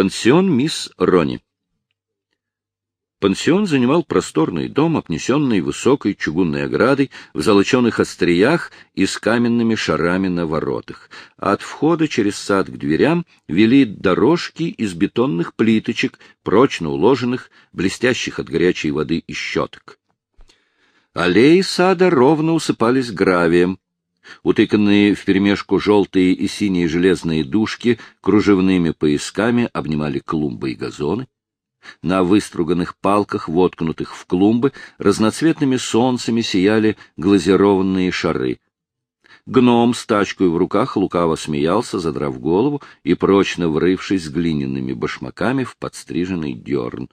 Пансион мисс Рони. Пансион занимал просторный дом, обнесенный высокой чугунной оградой, в золоченых остриях и с каменными шарами на воротах. от входа через сад к дверям вели дорожки из бетонных плиточек, прочно уложенных, блестящих от горячей воды и щеток. Аллеи сада ровно усыпались гравием. Утыканные вперемешку желтые и синие железные дужки кружевными поясками обнимали клумбы и газоны. На выструганных палках, воткнутых в клумбы, разноцветными солнцами сияли глазированные шары. Гном с тачкой в руках лукаво смеялся, задрав голову и прочно врывшись глиняными башмаками в подстриженный дерн.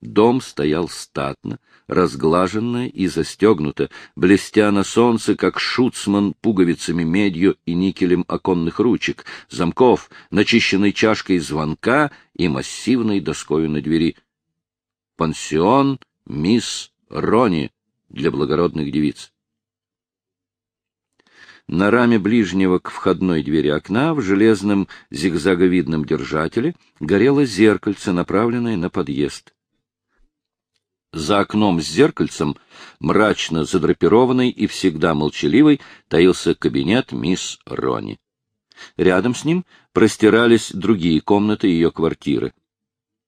Дом стоял статно, разглаженно и застегнуто, блестя на солнце, как шуцман пуговицами медью и никелем оконных ручек, замков, начищенной чашкой звонка и массивной доскою на двери. Пансион мисс Рони для благородных девиц. На раме ближнего к входной двери окна в железном зигзаговидном держателе горело зеркальце, направленное на подъезд. За окном с зеркальцем, мрачно задрапированный и всегда молчаливый, таился кабинет мисс Рони. Рядом с ним простирались другие комнаты ее квартиры.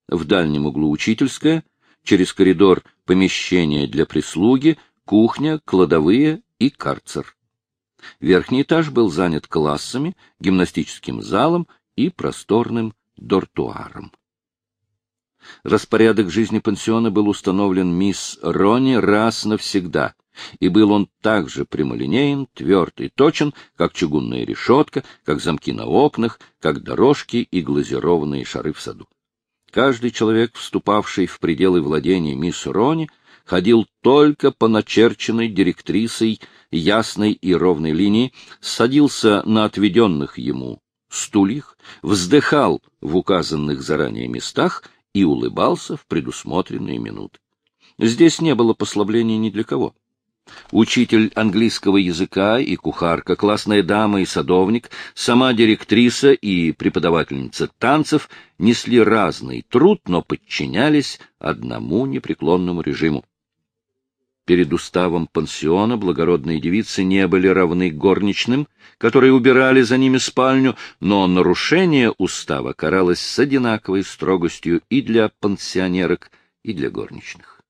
В дальнем углу учительская, через коридор помещение для прислуги, кухня, кладовые и карцер. Верхний этаж был занят классами, гимнастическим залом и просторным дортуаром. Распорядок жизни пансиона был установлен мисс Рони раз навсегда, и был он так же прямолинеен, тверд и точен, как чугунная решетка, как замки на окнах, как дорожки и глазированные шары в саду. Каждый человек, вступавший в пределы владения мисс Рони, ходил только по начерченной директрисой ясной и ровной линии, садился на отведенных ему стульях, вздыхал в указанных заранее местах и улыбался в предусмотренные минуты. Здесь не было послабления ни для кого. Учитель английского языка и кухарка, классная дама и садовник, сама директриса и преподавательница танцев несли разный труд, но подчинялись одному непреклонному режиму. Перед уставом пансиона благородные девицы не были равны горничным, которые убирали за ними спальню, но нарушение устава каралось с одинаковой строгостью и для пансионерок, и для горничных.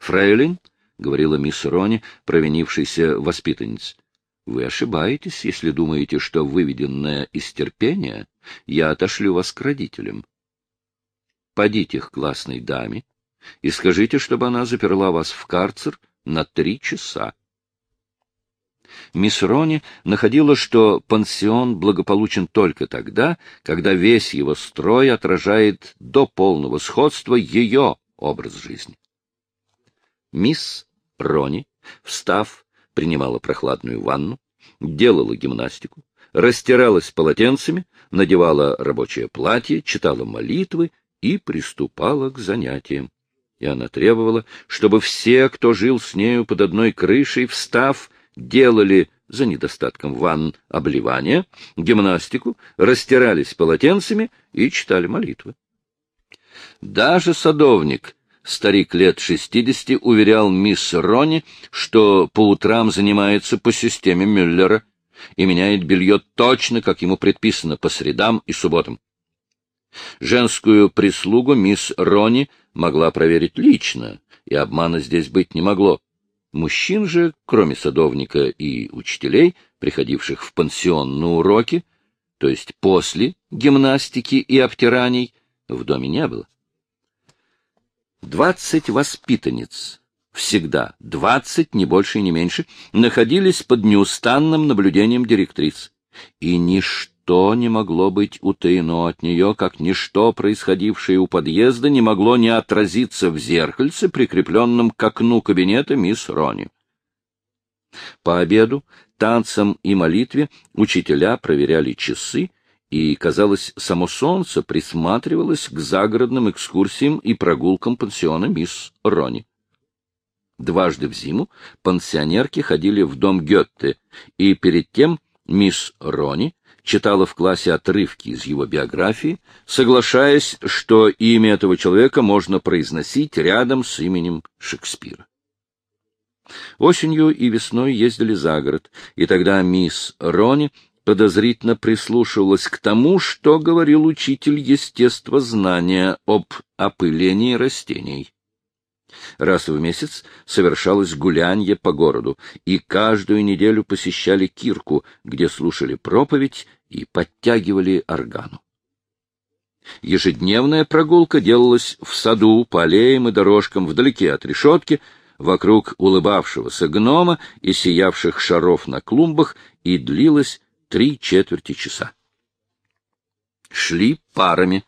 «Фрейлин», — говорила мисс Рони, провинившаяся воспитанница, — «вы ошибаетесь, если думаете, что выведенное из терпения я отошлю вас к родителям. Подите к классной даме, и скажите, чтобы она заперла вас в карцер на три часа. Мисс Рони находила, что пансион благополучен только тогда, когда весь его строй отражает до полного сходства ее образ жизни. Мисс Рони, встав, принимала прохладную ванну, делала гимнастику, растиралась полотенцами, надевала рабочее платье, читала молитвы и приступала к занятиям и она требовала, чтобы все, кто жил с нею под одной крышей, встав, делали за недостатком ванн обливания, гимнастику, растирались полотенцами и читали молитвы. Даже садовник, старик лет шестидесяти, уверял мисс Рони, что по утрам занимается по системе Мюллера и меняет белье точно, как ему предписано, по средам и субботам. Женскую прислугу мисс Рони могла проверить лично, и обмана здесь быть не могло. Мужчин же, кроме садовника и учителей, приходивших в пансион на уроки, то есть после гимнастики и обтираний, в доме не было. Двадцать воспитанниц, всегда двадцать, не больше и не меньше, находились под неустанным наблюдением директриц, и ничто ничто не могло быть утаено от нее, как ничто, происходившее у подъезда, не могло не отразиться в зеркальце, прикрепленном к окну кабинета мисс Рони. По обеду, танцам и молитве учителя проверяли часы, и, казалось, само солнце присматривалось к загородным экскурсиям и прогулкам пансиона мисс Рони. Дважды в зиму пансионерки ходили в дом Гетте, и перед тем мисс Рони читала в классе отрывки из его биографии, соглашаясь, что имя этого человека можно произносить рядом с именем Шекспира. Осенью и весной ездили за город, и тогда мисс Рони подозрительно прислушивалась к тому, что говорил учитель естествознания об опылении растений. Раз в месяц совершалось гулянье по городу, и каждую неделю посещали Кирку, где слушали проповедь и подтягивали органу. Ежедневная прогулка делалась в саду, по аллеям и дорожкам, вдалеке от решетки, вокруг улыбавшегося гнома и сиявших шаров на клумбах, и длилась три четверти часа. Шли парами,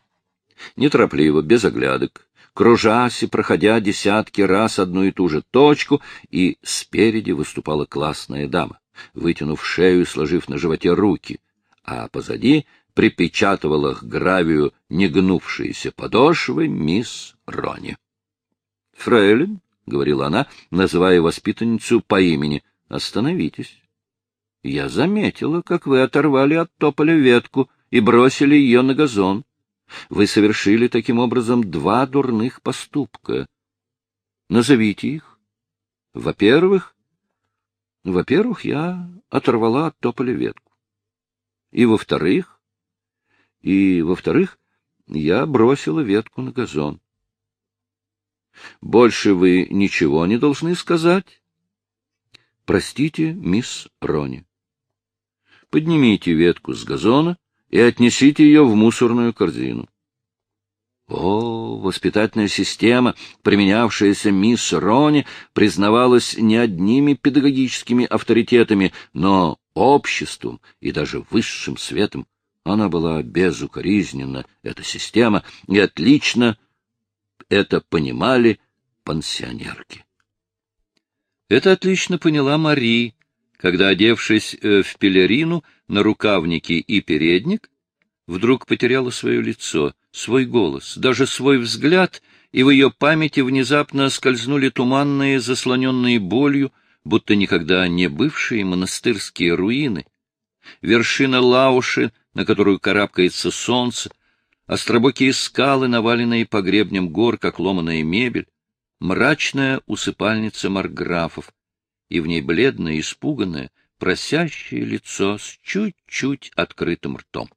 неторопливо, без оглядок, кружась и проходя десятки раз одну и ту же точку, и спереди выступала классная дама, вытянув шею и сложив на животе руки, а позади припечатывала к гравию негнувшиеся подошвы мисс Рони. — Фрейлин, — говорила она, называя воспитанницу по имени, — остановитесь. Я заметила, как вы оторвали от тополя ветку и бросили ее на газон. Вы совершили таким образом два дурных поступка. Назовите их. Во-первых, во-первых, я оторвала от тополя ветку. И во-вторых, и во-вторых, я бросила ветку на газон. Больше вы ничего не должны сказать? Простите, мисс Рони. Поднимите ветку с газона и отнесите ее в мусорную корзину. О, воспитательная система, применявшаяся мисс Рони, признавалась не одними педагогическими авторитетами, но обществом и даже высшим светом. Она была безукоризненна, эта система, и отлично это понимали пансионерки. Это отлично поняла Мари, когда, одевшись э, в пелерину, на рукавники и передник, вдруг потеряла свое лицо, свой голос, даже свой взгляд, и в ее памяти внезапно скользнули туманные, заслоненные болью, будто никогда не бывшие монастырские руины, вершина Лауши, на которую карабкается солнце, остробокие скалы, наваленные по гребням гор, как ломаная мебель, мрачная усыпальница марграфов, и в ней бледное, испуганное, просящее лицо с чуть-чуть открытым ртом.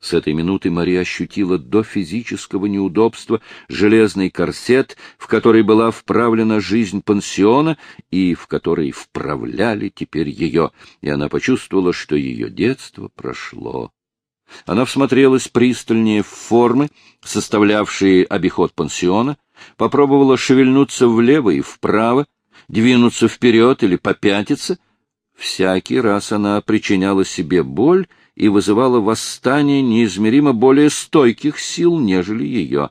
С этой минуты Мария ощутила до физического неудобства железный корсет, в который была вправлена жизнь пансиона и в который вправляли теперь ее, и она почувствовала, что ее детство прошло. Она всмотрелась пристальнее в формы, составлявшие обиход пансиона, попробовала шевельнуться влево и вправо, двинуться вперед или попятиться. Всякий раз она причиняла себе боль и вызывала восстание неизмеримо более стойких сил, нежели ее.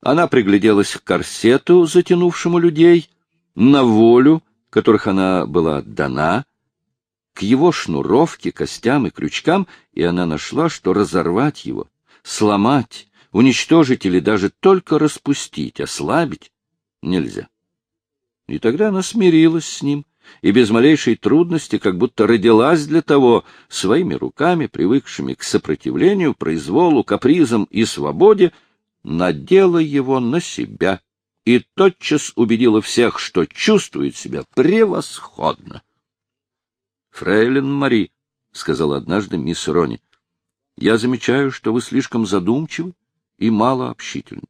Она пригляделась к корсету, затянувшему людей, на волю, которых она была отдана, к его шнуровке, костям и крючкам, и она нашла, что разорвать его, сломать, уничтожить или даже только распустить, ослабить нельзя. И тогда она смирилась с ним — и без малейшей трудности, как будто родилась для того, своими руками, привыкшими к сопротивлению, произволу, капризам и свободе, надела его на себя и тотчас убедила всех, что чувствует себя превосходно. — Фрейлин Мари, — сказала однажды мисс Рони, — я замечаю, что вы слишком задумчивы и мало общительны.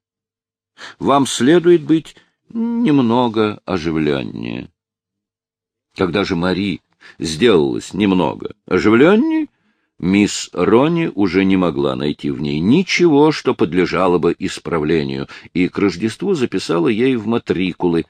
Вам следует быть немного оживленнее. Когда же Мари сделалась немного оживленней, мисс Рони уже не могла найти в ней ничего, что подлежало бы исправлению, и к Рождеству записала ей в матрикулы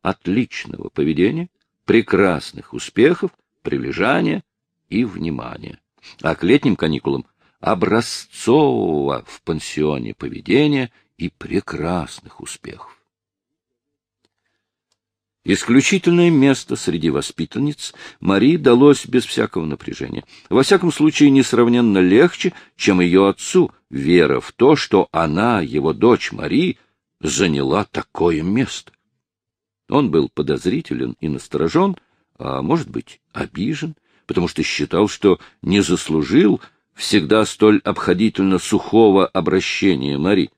отличного поведения, прекрасных успехов, прилежания и внимания. А к летним каникулам образцового в пансионе поведения и прекрасных успехов. Исключительное место среди воспитанниц Марии далось без всякого напряжения. Во всяком случае, несравненно легче, чем ее отцу, вера в то, что она, его дочь Марии, заняла такое место. Он был подозрителен и насторожен, а, может быть, обижен, потому что считал, что не заслужил всегда столь обходительно сухого обращения Мари.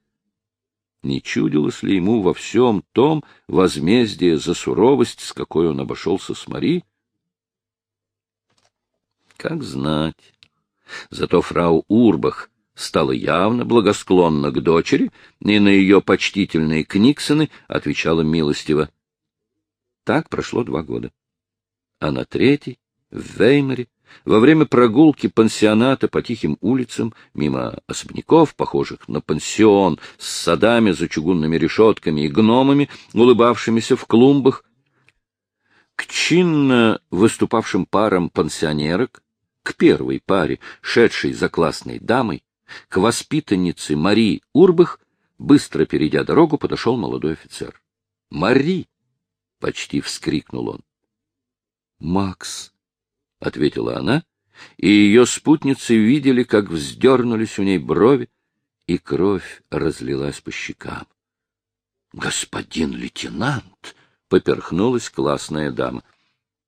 Не чудилось ли ему во всем том возмездие за суровость, с какой он обошелся с Мари? Как знать. Зато фрау Урбах стала явно благосклонна к дочери и на ее почтительные книксоны отвечала милостиво. Так прошло два года. А на третий, в Веймаре, во время прогулки пансионата по тихим улицам, мимо особняков, похожих на пансион, с садами за чугунными решетками и гномами, улыбавшимися в клумбах, к чинно выступавшим парам пансионерок, к первой паре, шедшей за классной дамой, к воспитаннице Мари Урбах, быстро перейдя дорогу, подошел молодой офицер. «Мари!» — почти вскрикнул он. «Макс!» — ответила она, и ее спутницы видели, как вздернулись у ней брови, и кровь разлилась по щекам. «Господин лейтенант!» — поперхнулась классная дама.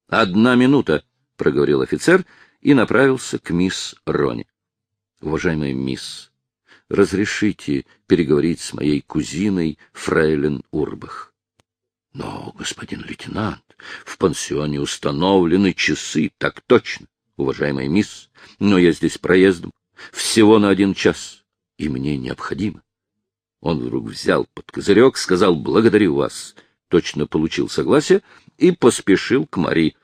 «Одна минута!» — проговорил офицер и направился к мисс Рони. Уважаемая мисс, разрешите переговорить с моей кузиной Фрейлин Урбах. Но, господин лейтенант, в пансионе установлены часы, так точно, уважаемая мисс, но я здесь проездом, всего на один час, и мне необходимо. Он вдруг взял под козырек, сказал «благодарю вас», точно получил согласие и поспешил к Мари.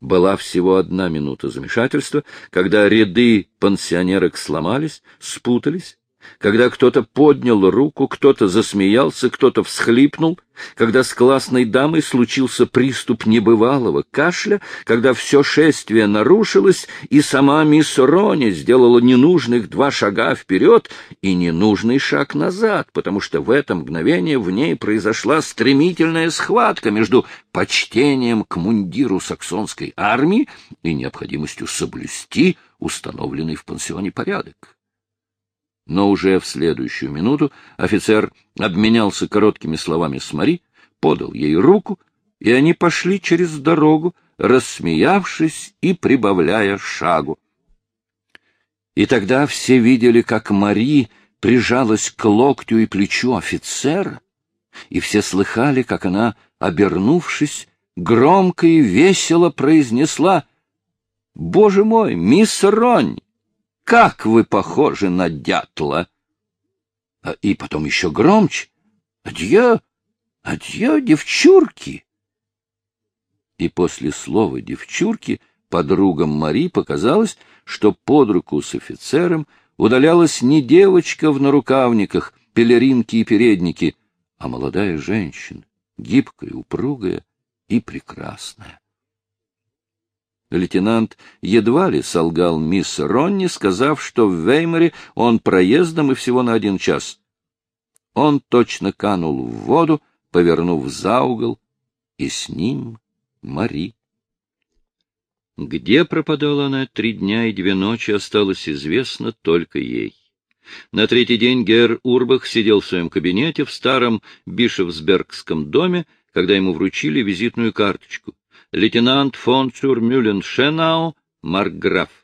Была всего одна минута замешательства, когда ряды пансионерок сломались, спутались, когда кто-то поднял руку, кто-то засмеялся, кто-то всхлипнул, когда с классной дамой случился приступ небывалого кашля, когда все шествие нарушилось, и сама мисс Рони сделала ненужных два шага вперед и ненужный шаг назад, потому что в это мгновение в ней произошла стремительная схватка между почтением к мундиру саксонской армии и необходимостью соблюсти установленный в пансионе порядок. Но уже в следующую минуту офицер обменялся короткими словами с Мари, подал ей руку, и они пошли через дорогу, рассмеявшись и прибавляя шагу. И тогда все видели, как Мари прижалась к локтю и плечу офицера, и все слыхали, как она, обернувшись, громко и весело произнесла «Боже мой, мисс Ронь, как вы похожи на дятла! А, и потом еще громче. Адье, адье, девчурки! И после слова «девчурки» подругам Мари показалось, что под руку с офицером удалялась не девочка в нарукавниках, пелеринки и передники, а молодая женщина, гибкая, упругая и прекрасная. Лейтенант едва ли солгал мисс Ронни, сказав, что в Веймаре он проездом и всего на один час. Он точно канул в воду, повернув за угол, и с ним Мари. Где пропадала она три дня и две ночи, осталось известно только ей. На третий день Гер Урбах сидел в своем кабинете в старом Бишевсбергском доме, когда ему вручили визитную карточку лейтенант фон Цюрмюлен-Шенау, маркграф.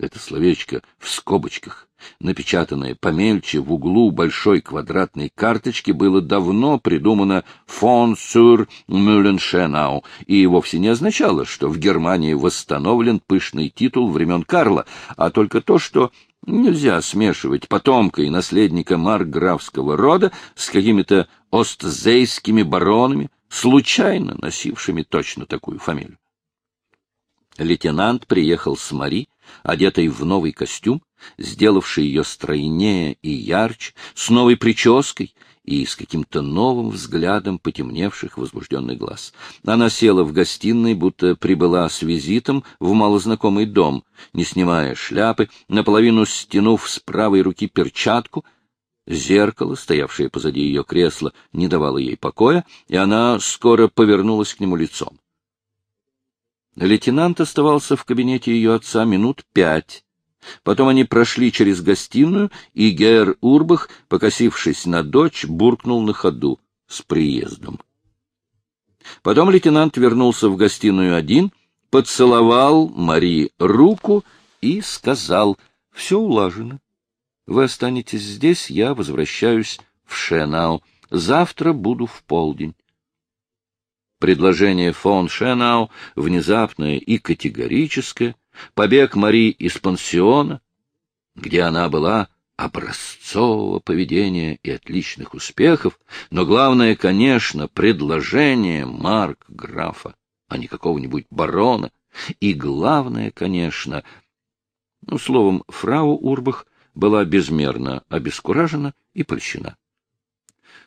Это словечко в скобочках, напечатанное помельче в углу большой квадратной карточки, было давно придумано фон Сюр Мюлленшенау и вовсе не означало, что в Германии восстановлен пышный титул времен Карла, а только то, что Нельзя смешивать потомка и наследника марграфского рода с какими-то остзейскими баронами, случайно носившими точно такую фамилию. Лейтенант приехал с Мари, одетой в новый костюм, сделавший ее стройнее и ярче, с новой прической и с каким-то новым взглядом потемневших возбужденный глаз. Она села в гостиной, будто прибыла с визитом в малознакомый дом, не снимая шляпы, наполовину стянув с правой руки перчатку. Зеркало, стоявшее позади ее кресла, не давало ей покоя, и она скоро повернулась к нему лицом. Лейтенант оставался в кабинете ее отца минут пять, Потом они прошли через гостиную, и Гер Урбах, покосившись на дочь, буркнул на ходу с приездом. Потом лейтенант вернулся в гостиную один, поцеловал Мари руку и сказал, — Все улажено. Вы останетесь здесь, я возвращаюсь в Шенау. Завтра буду в полдень. Предложение фон Шенау, внезапное и категорическое, побег Мари из пансиона, где она была образцового поведения и отличных успехов, но главное, конечно, предложение Марк графа, а не какого-нибудь барона, и главное, конечно, ну, словом, фрау Урбах была безмерно обескуражена и польщена.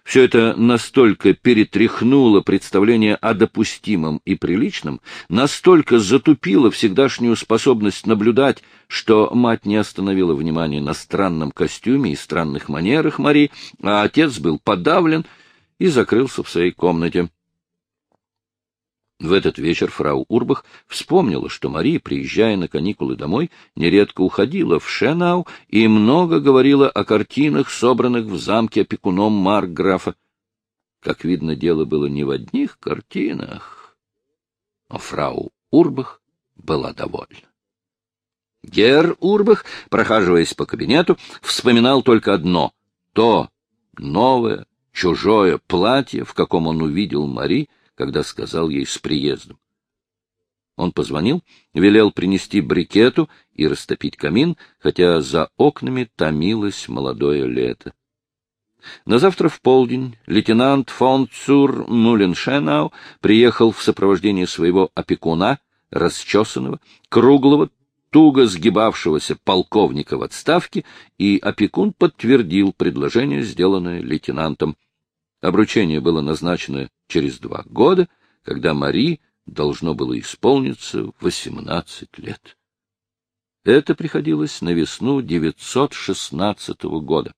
Все это настолько перетряхнуло представление о допустимом и приличном, настолько затупило всегдашнюю способность наблюдать, что мать не остановила внимания на странном костюме и странных манерах Мари, а отец был подавлен и закрылся в своей комнате. В этот вечер фрау Урбах вспомнила, что Мария, приезжая на каникулы домой, нередко уходила в Шенау и много говорила о картинах, собранных в замке опекуном Маркграфа. Как видно, дело было не в одних картинах, а фрау Урбах была довольна. Гер Урбах, прохаживаясь по кабинету, вспоминал только одно — то новое, чужое платье, в каком он увидел Мари, — когда сказал ей с приездом. Он позвонил, велел принести брикету и растопить камин, хотя за окнами томилось молодое лето. На завтра в полдень лейтенант фон Цур Муленшенау приехал в сопровождении своего опекуна, расчесанного, круглого, туго сгибавшегося полковника в отставке, и опекун подтвердил предложение, сделанное лейтенантом. Обручение было назначено через два года, когда Мари должно было исполниться восемнадцать лет. Это приходилось на весну 916 года.